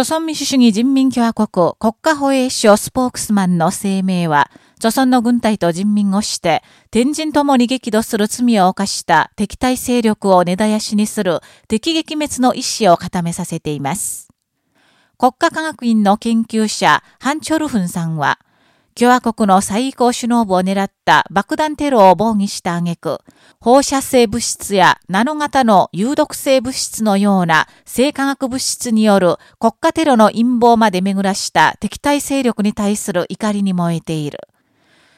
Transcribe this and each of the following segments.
朝鮮民主主義人民共和国国家保衛省スポークスマンの声明は、朝鮮の軍隊と人民をして、天人ともに激怒する罪を犯した敵対勢力を根絶やしにする敵撃滅の意思を固めさせています。国家科学院の研究者、ハンチョルフンさんは、共和国の最高首脳部を狙った爆弾テロを防御した挙句、放射性物質やナノ型の有毒性物質のような生化学物質による国家テロの陰謀まで巡らした敵対勢力に対する怒りに燃えている。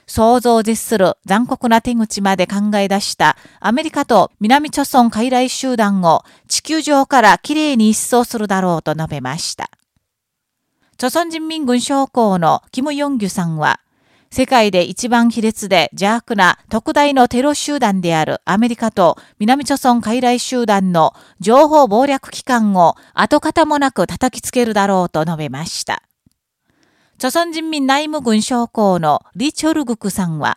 想像を絶する残酷な手口まで考え出したアメリカと南朝鮮傀儡集団を地球上からきれいに一掃するだろうと述べました。朝鮮人民軍将校のキム・ヨンギュさんは、世界で一番卑劣で邪悪な特大のテロ集団であるアメリカと南朝鮮傀儡集団の情報謀略機関を跡形もなく叩きつけるだろうと述べました。朝鮮人民内務軍将校のリ・チョルグクさんは、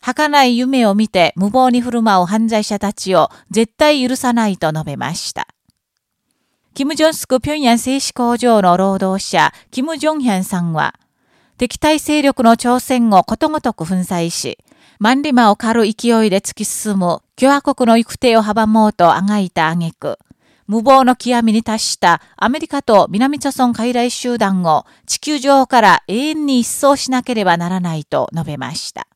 儚い夢を見て無謀に振る舞う犯罪者たちを絶対許さないと述べました。キム・ジョンスク平壌製紙工場の労働者、キム・ジョンヒャンさんは、敵対勢力の挑戦をことごとく粉砕し、万里馬を狩る勢いで突き進む共和国の行く手を阻もうとあがいた挙句、無謀の極みに達したアメリカと南朝鮮傀儡集団を地球上から永遠に一掃しなければならないと述べました。